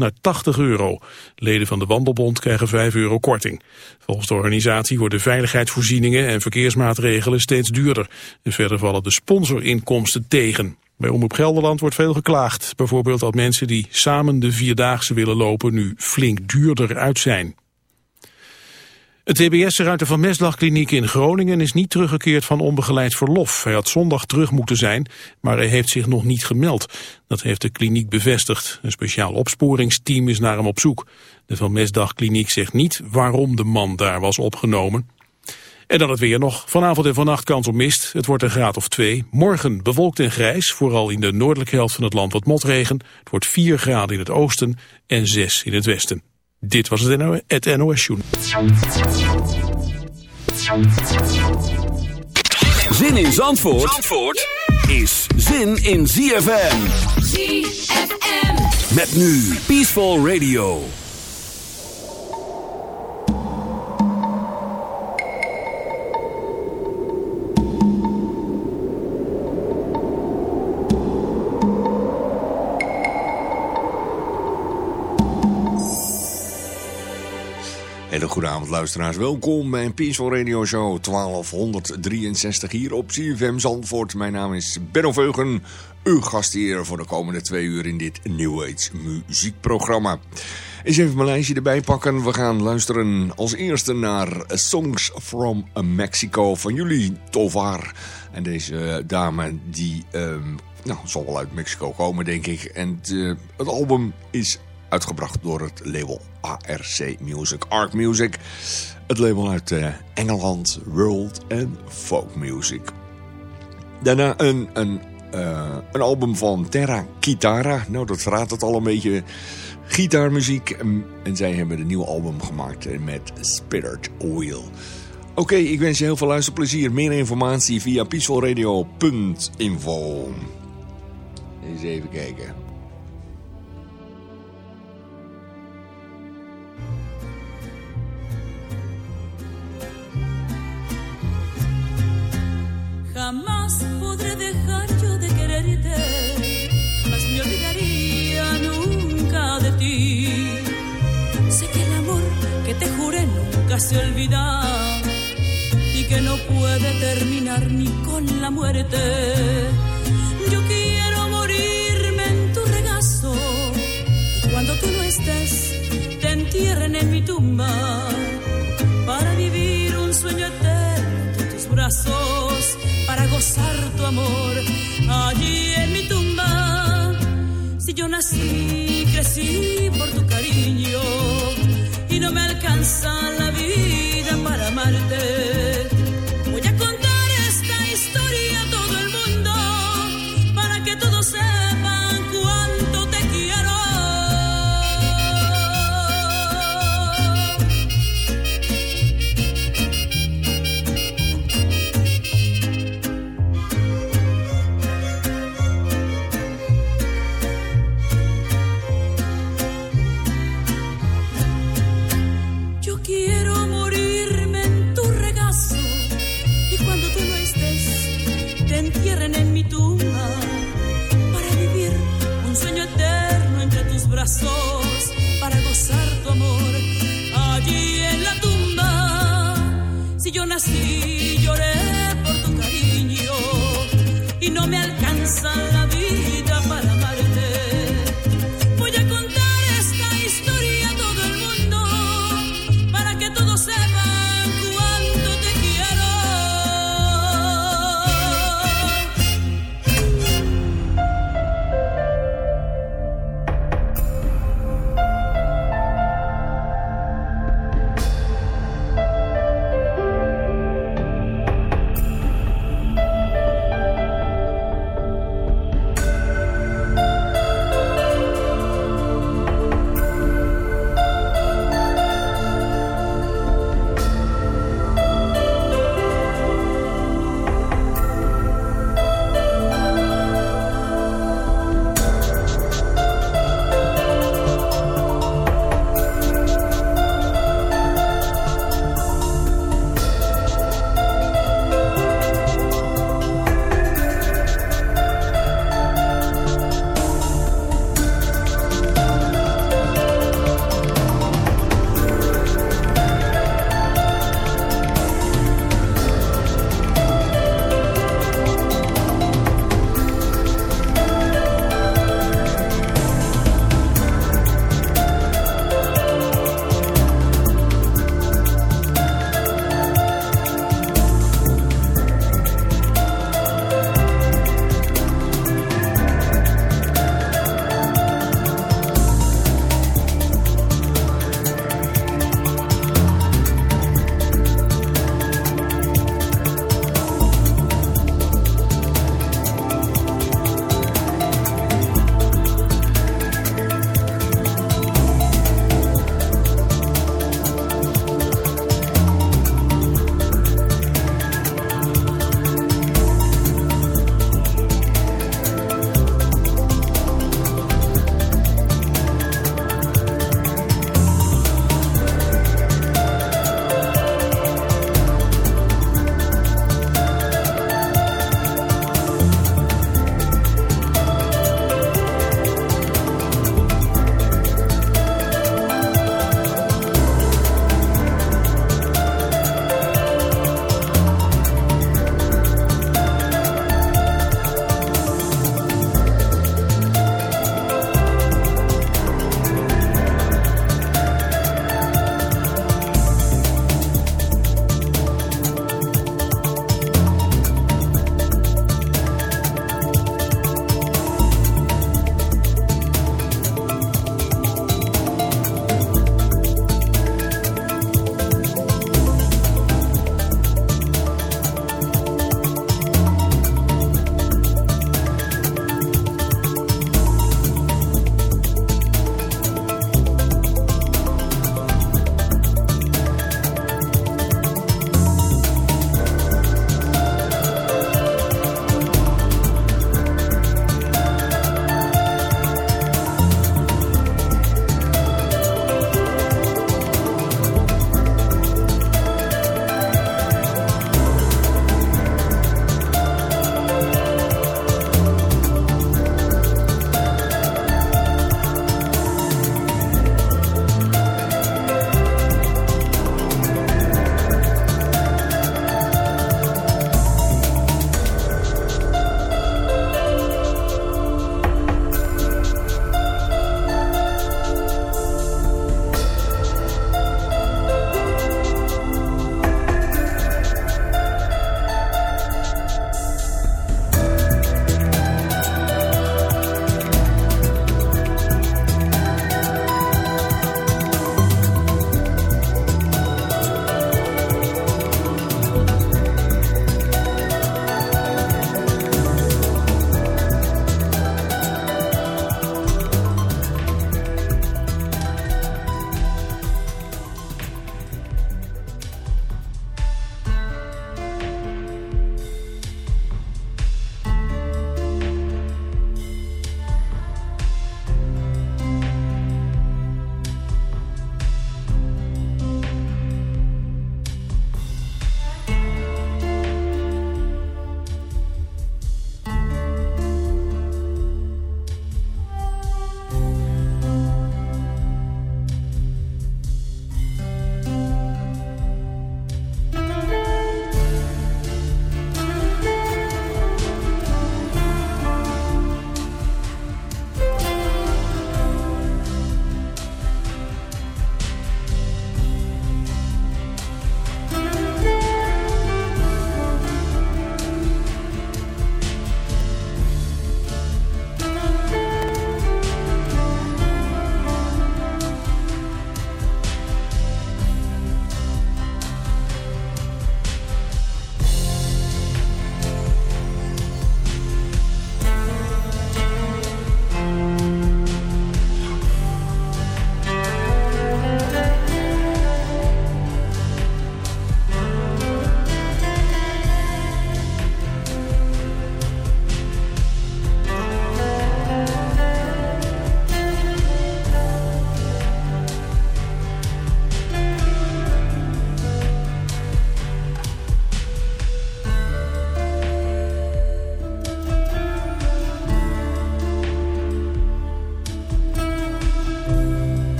naar 80 euro. Leden van de Wandelbond krijgen 5 euro korting. Volgens de organisatie worden veiligheidsvoorzieningen en verkeersmaatregelen steeds duurder. En verder vallen de sponsorinkomsten tegen. Bij Omroep Gelderland wordt veel geklaagd. Bijvoorbeeld dat mensen die samen de Vierdaagse willen lopen nu flink duurder uit zijn. Het TBS uit de Van Mesdagkliniek in Groningen is niet teruggekeerd van onbegeleid verlof. Hij had zondag terug moeten zijn, maar hij heeft zich nog niet gemeld. Dat heeft de kliniek bevestigd. Een speciaal opsporingsteam is naar hem op zoek. De Van Mesdagkliniek zegt niet waarom de man daar was opgenomen. En dan het weer nog. Vanavond en vannacht kans op mist. Het wordt een graad of twee. Morgen bewolkt en grijs. Vooral in de noordelijke helft van het land wat motregen. Het wordt 4 graden in het oosten en 6 in het westen. Dit was het, het NOS Joen. Zin in Zandvoort, Zandvoort is zin in ZFM. ZFM. Met nu Peaceful Radio. Hele goede avond luisteraars, welkom bij een Peaceful Radio Show 1263 hier op CFM Zandvoort. Mijn naam is Benno Veugen, uw gastheer voor de komende twee uur in dit New Age muziekprogramma. Eens even mijn lijstje erbij pakken. We gaan luisteren als eerste naar Songs from Mexico van jullie Tovar. En deze dame die um, nou, zal wel uit Mexico komen denk ik. En het, uh, het album is Uitgebracht door het label ARC Music, Arc Music. Het label uit uh, Engeland, World en Folk Music. Daarna een, een, uh, een album van Terra Kitara. Nou, dat verraadt het al een beetje. Gitaarmuziek. En zij hebben een nieuw album gemaakt met Spirit Wheel. Oké, ik wens je heel veel luisterplezier. Meer informatie via peacefulradio.info. Eens even kijken. Nunca se olvida y que no puede terminar ni con la muerte. Yo quiero morirme en tu regazo cuando tú no estés te entierren en mi tumba para vivir un sueño eterno en tus brazos para gozar tu amor allí en mi tumba. Si yo nací, crecí por tu cariño no me alcanza la vida para amarte. Para tu amor allí en la tumba. Si yo nací lloré por tu cariño y no me alcanza la vida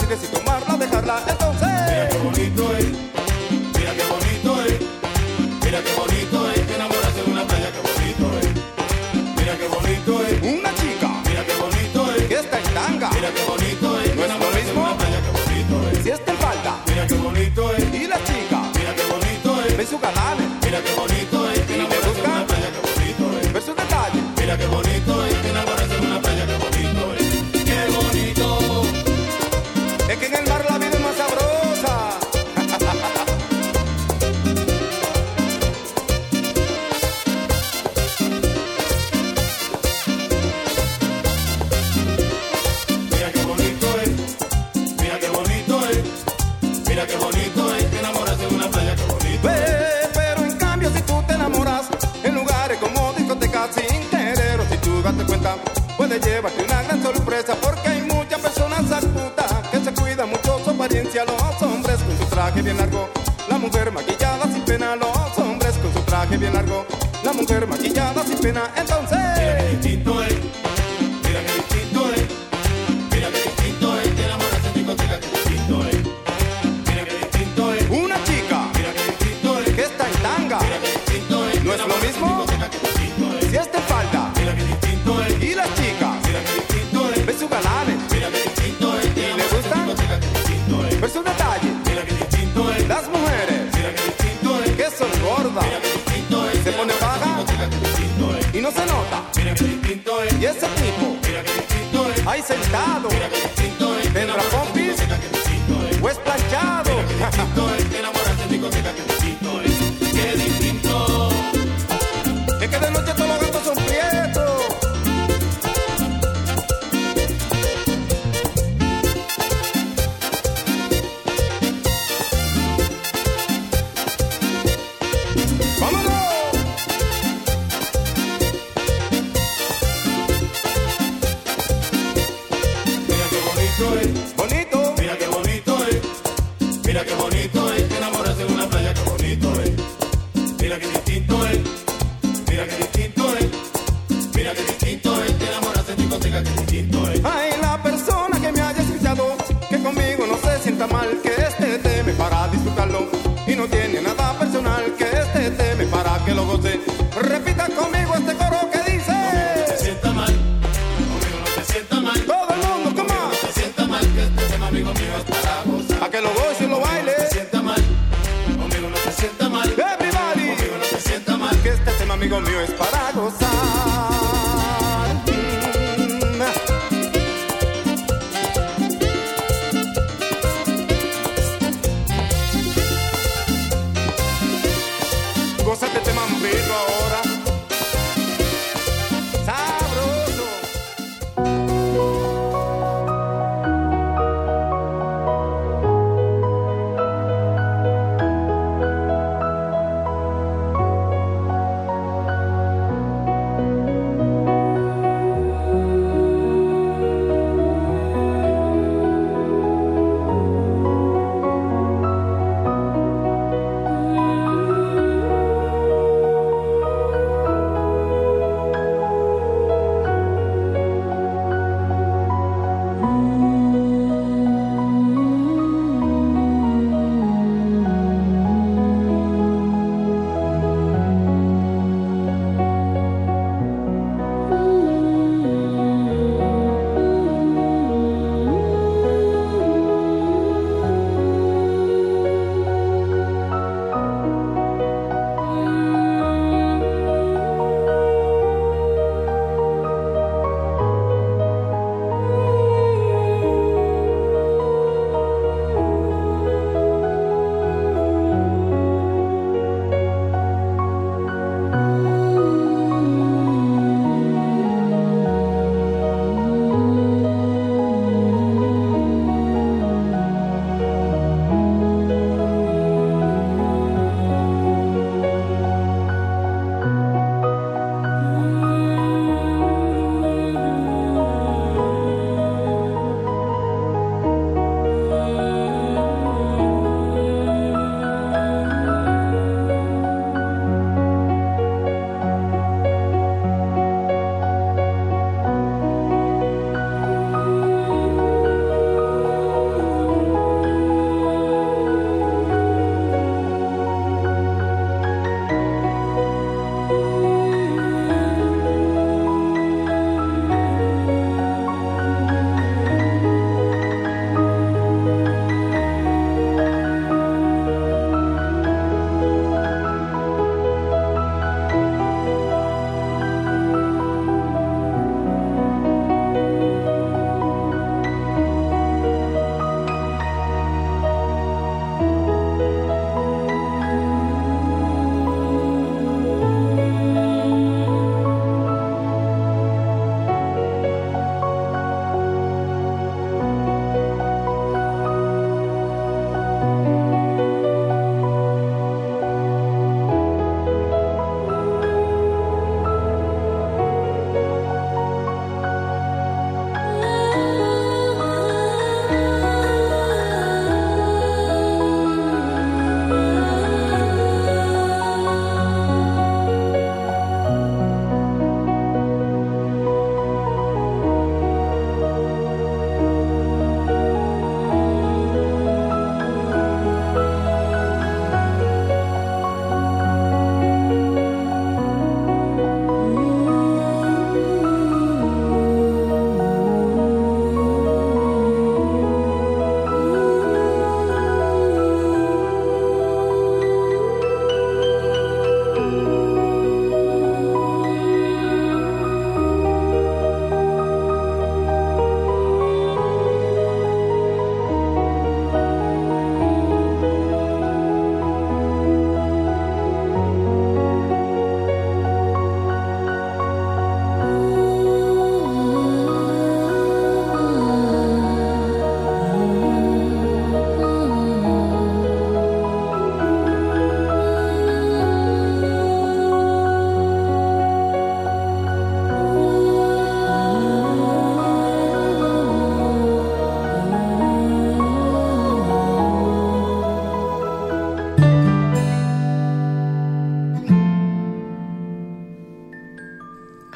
decide si tomarla dejarla. Entonces, mira qué bonito es, mira qué bonito es, mira qué bonito es enamorarse de una playa, qué bonito es, mira qué bonito es una chica, mira qué bonito es que está en tanga, mira qué bonito es, no es lo mismo, una qué bonito es, si está en falda, mira qué bonito es y la chica, mira qué bonito es, ve su galán. mujer maquillada sin pena, entonces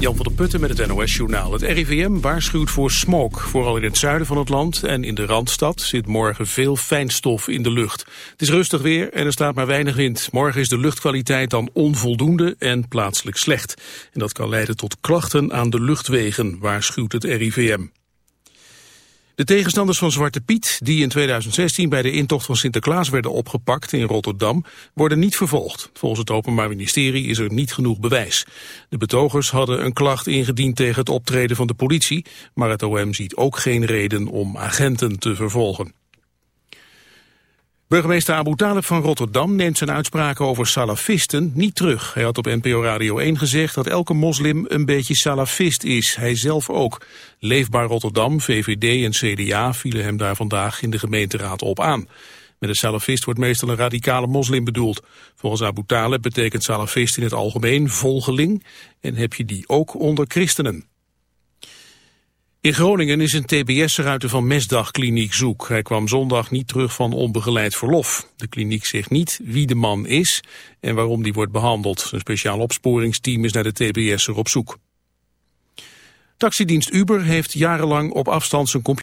Jan van der Putten met het NOS-journaal. Het RIVM waarschuwt voor smog. Vooral in het zuiden van het land en in de Randstad zit morgen veel fijnstof in de lucht. Het is rustig weer en er staat maar weinig wind. Morgen is de luchtkwaliteit dan onvoldoende en plaatselijk slecht. En dat kan leiden tot klachten aan de luchtwegen, waarschuwt het RIVM. De tegenstanders van Zwarte Piet, die in 2016 bij de intocht van Sinterklaas werden opgepakt in Rotterdam, worden niet vervolgd. Volgens het Openbaar Ministerie is er niet genoeg bewijs. De betogers hadden een klacht ingediend tegen het optreden van de politie, maar het OM ziet ook geen reden om agenten te vervolgen. Burgemeester Abu Talib van Rotterdam neemt zijn uitspraken over salafisten niet terug. Hij had op NPO Radio 1 gezegd dat elke moslim een beetje salafist is. Hij zelf ook. Leefbaar Rotterdam, VVD en CDA vielen hem daar vandaag in de gemeenteraad op aan. Met een salafist wordt meestal een radicale moslim bedoeld. Volgens Abu Talib betekent salafist in het algemeen volgeling en heb je die ook onder christenen. In Groningen is een tbs'er uit de Van Mesdag kliniek zoek. Hij kwam zondag niet terug van onbegeleid verlof. De kliniek zegt niet wie de man is en waarom die wordt behandeld. Een speciaal opsporingsteam is naar de tbs'er op zoek. Taxidienst Uber heeft jarenlang op afstand zijn computer